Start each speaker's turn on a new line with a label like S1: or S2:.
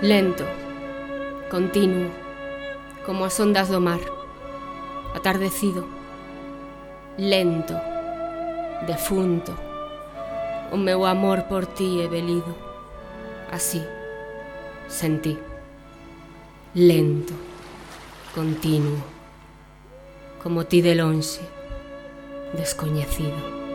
S1: Lento, continuo, como as ondas do mar, atardecido, lento, defunto, o meu amor por ti é velido, así, sentí, lento, continuo, como ti de lonxe, descoñecido.